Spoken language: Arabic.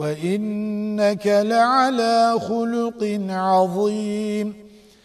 وإنك لعلى خلق عظيم